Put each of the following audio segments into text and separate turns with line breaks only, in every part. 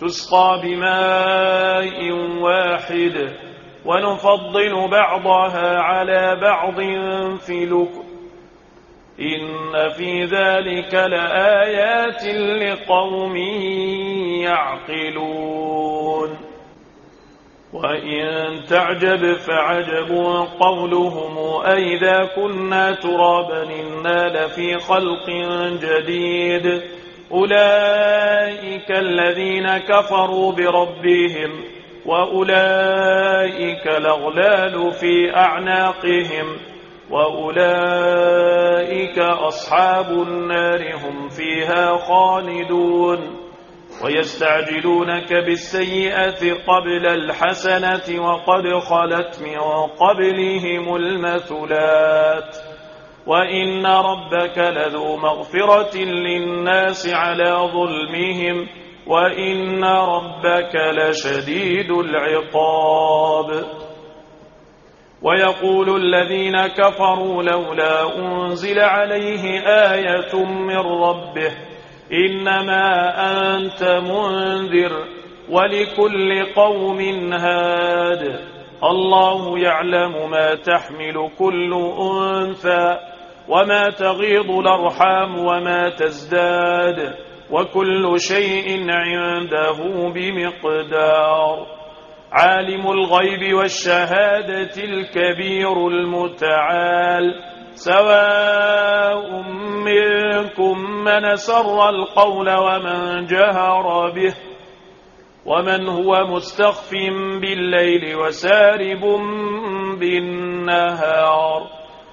تسقى بماء واحد ونفضل بعضها على بعض في لك إن في ذلك لآيات لقوم يعقلون. وإن تعجب فعجب قولهم أئذا كنا ترابا إنا لفي خلق جديد. أولئك الذين كفروا بربهم وأولئك لغلال في أعناقهم وأولئك أصحاب النار هم فيها خالدون ويستعجلونك بالسيئة قبل الحسنة وقد خلت من قبلهم المثلات وإن ربك لذو مغفرة للناس على ظلمهم وإن ربك لشديد العقاب ويقول الذين كفروا لولا أنزل عليه آية من ربه إنما أنت منذر ولكل قوم هاد الله يعلم ما تحمل كل أنثى وما تغيض الأرحام وما تزداد وكل شيء عنده بمقدار عالم الغيب والشهادة الكبير المتعال سواء منكم من سر القول ومن جهر به ومن هو مستخف بالليل وسارب بالنهار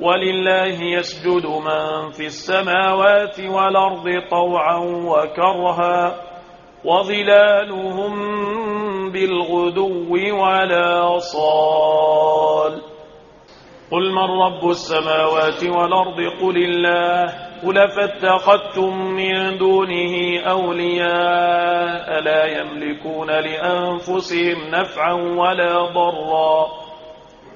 ولله يسجد من في السماوات والأرض طوعا وكرها وظلالهم بالغدو ولا صال قل من رب السماوات والأرض قل الله قل فاتخذتم من دونه أولياء لا يملكون لأنفسهم نفعا ولا ضرا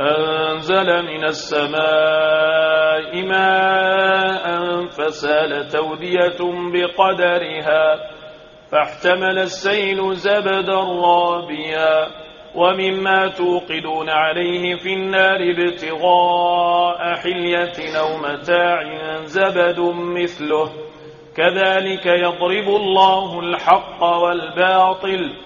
أنزل من السماء ماء فسال تودية بقدرها فاحتمل السيل زبدا رابيا ومما توقدون عليه في النار ابتغاء حلية أو متاع زبد مثله كذلك يضرب الله الحق والباطل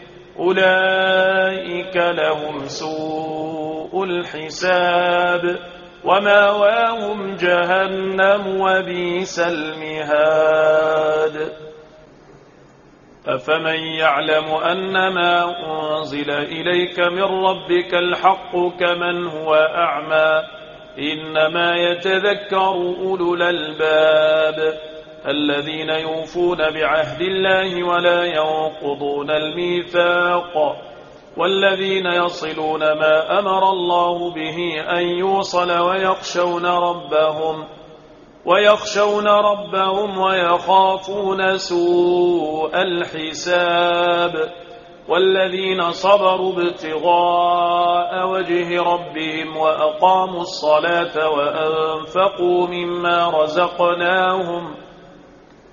أولئك لهم سوء الحساب وماواهم جهنم وبيس المهاد أفمن يعلم أن ما أنزل إليك من ربك الحق كمن هو أعمى إنما يتذكر أولو الألباب الذين يوفون بعهد الله ولا ينقضون الميثاق والذين يصلون ما أمر الله به أن يوصل ويخشون ربهم ويخشون ربهم ويخافون سوء الحساب والذين صبروا ابتغاء وجه ربهم وأقاموا الصلاة وأنفقوا مما رزقناهم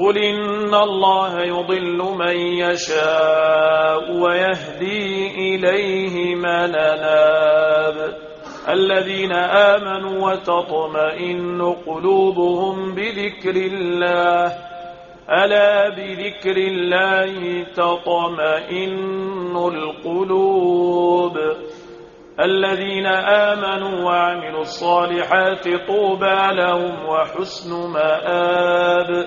قل إن الله يضل من يشاء ويهدي إليه من ناب الذين آمنوا وتطمئن قلوبهم بذكر الله ألا بذكر الله تطمئن القلوب الذين آمنوا وعملوا الصالحات طوبى لهم وحسن مآب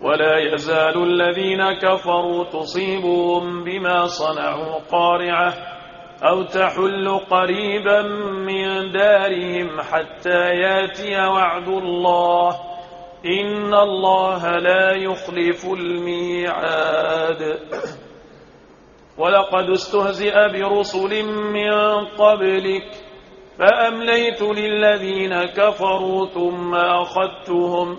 ولا يزال الذين كفروا تصيبهم بما صنعوا قارعة أو تحل قريبا من دارهم حتى ياتي وعد الله إن الله لا يخلف الميعاد. ولقد استهزئ برسل من قبلك فأمليت للذين كفروا ثم أخذتهم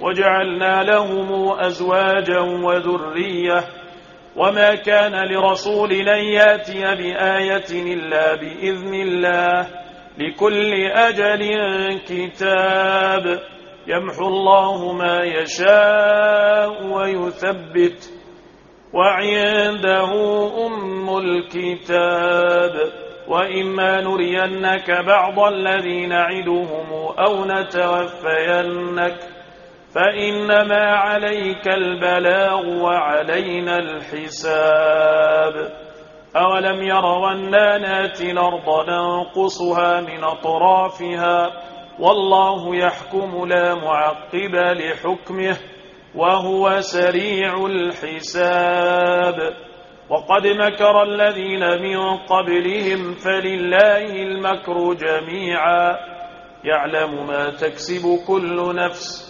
وجعلنا لهم أزواجا وذرية وما كان لرسول لن يأتي بآية إلا بإذن الله لكل أجل كتاب يمحو الله ما يشاء ويثبت وعنده أم الكتاب وإما نرينك بعض الذين عدهم أو نتوفينك فإنما عليك البلاغ وعلينا الحساب أولم يروا أنا ناتي الأرض ننقصها من أطرافها والله يحكم لا معقب لحكمه وهو سريع الحساب وقد مكر الذين من قبلهم فلله المكر جميعا يعلم ما تكسب كل نفس